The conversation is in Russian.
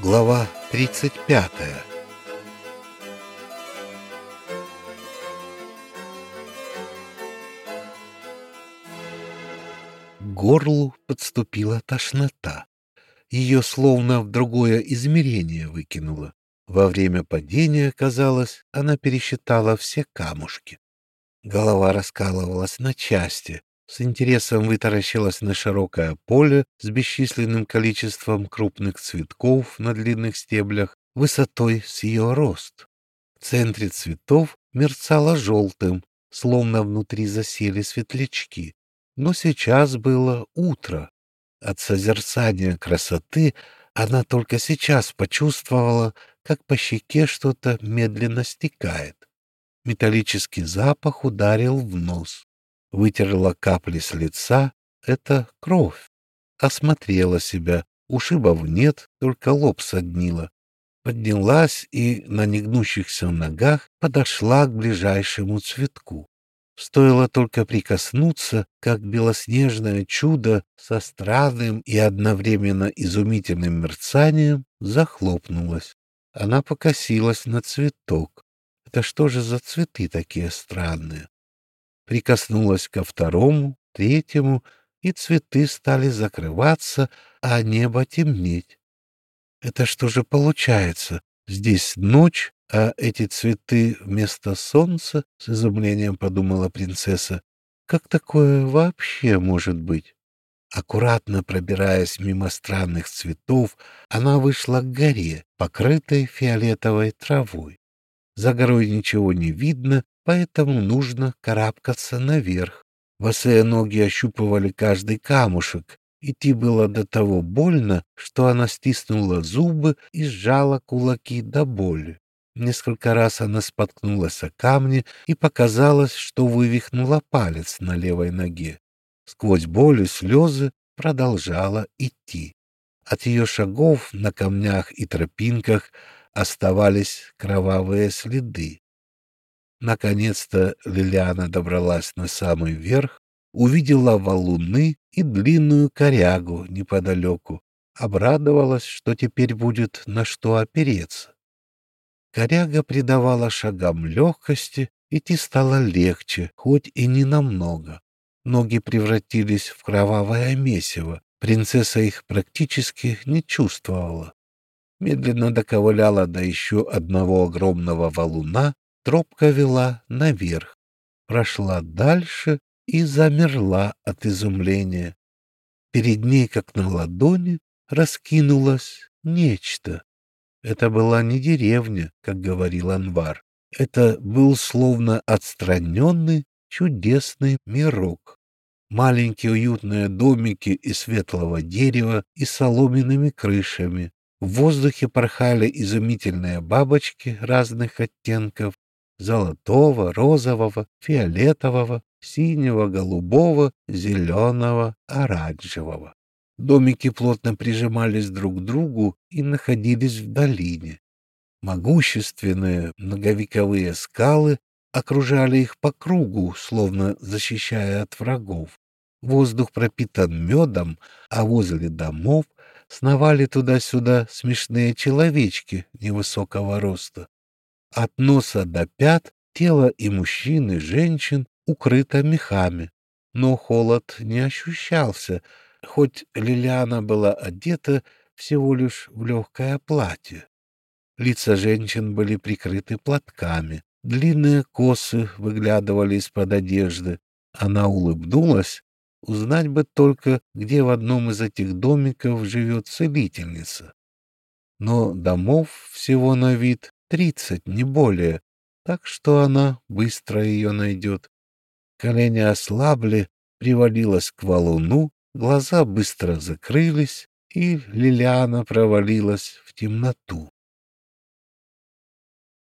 Глава 35 К горлу подступила тошнота. Ее словно в другое измерение выкинуло. Во время падения, казалось, она пересчитала все камушки. Голова раскалывалась на части, с интересом вытаращилась на широкое поле с бесчисленным количеством крупных цветков на длинных стеблях, высотой с ее рост. В центре цветов мерцало желтым, словно внутри засели светлячки. Но сейчас было утро. От созерцания красоты она только сейчас почувствовала, как по щеке что-то медленно стекает. Металлический запах ударил в нос вытерла капли с лица. Это кровь. Осмотрела себя. Ушибов нет, только лоб соднила. Поднялась и на негнущихся ногах подошла к ближайшему цветку. Стоило только прикоснуться, как белоснежное чудо со странным и одновременно изумительным мерцанием захлопнулось. Она покосилась на цветок. Это что же за цветы такие странные? Прикоснулась ко второму, третьему, и цветы стали закрываться, а небо темнеть. Это что же получается? Здесь ночь, а эти цветы вместо солнца, с изумлением подумала принцесса. Как такое вообще может быть? Аккуратно пробираясь мимо странных цветов, она вышла к горе, покрытой фиолетовой травой. За горой ничего не видно, поэтому нужно карабкаться наверх. Босые ноги ощупывали каждый камушек. Идти было до того больно, что она стиснула зубы и сжала кулаки до боли. Несколько раз она споткнулась о камни и показалось, что вывихнула палец на левой ноге. Сквозь боль и слезы продолжала идти. От ее шагов на камнях и тропинках оставались кровавые следы. Наконец-то Лилиана добралась на самый верх, увидела валуны и длинную корягу неподалеку, обрадовалась, что теперь будет на что опереться. Коряга придавала шагам легкости, идти стало легче, хоть и не намного. Ноги превратились в кровавое месиво, принцесса их практически не чувствовала. Медленно доковыляла до еще одного огромного валуна Тропка вела наверх, прошла дальше и замерла от изумления. Перед ней, как на ладони, раскинулось нечто. Это была не деревня, как говорил Анвар. Это был словно отстраненный, чудесный мирок. Маленькие уютные домики из светлого дерева и соломенными крышами. В воздухе порхали изумительные бабочки разных оттенков, золотого, розового, фиолетового, синего, голубого, зеленого, оранжевого. Домики плотно прижимались друг к другу и находились в долине. Могущественные многовековые скалы окружали их по кругу, словно защищая от врагов. Воздух пропитан медом, а возле домов сновали туда-сюда смешные человечки невысокого роста. От носа до пят тело и мужчин, и женщин укрыто мехами. Но холод не ощущался, хоть Лилиана была одета всего лишь в легкое платье. Лица женщин были прикрыты платками, длинные косы выглядывали из-под одежды. Она улыбнулась, узнать бы только, где в одном из этих домиков живет целительница. Но домов всего на вид тридцать, не более, так что она быстро ее найдет. Колени ослабли, привалилась к валуну, глаза быстро закрылись, и Лилиана провалилась в темноту.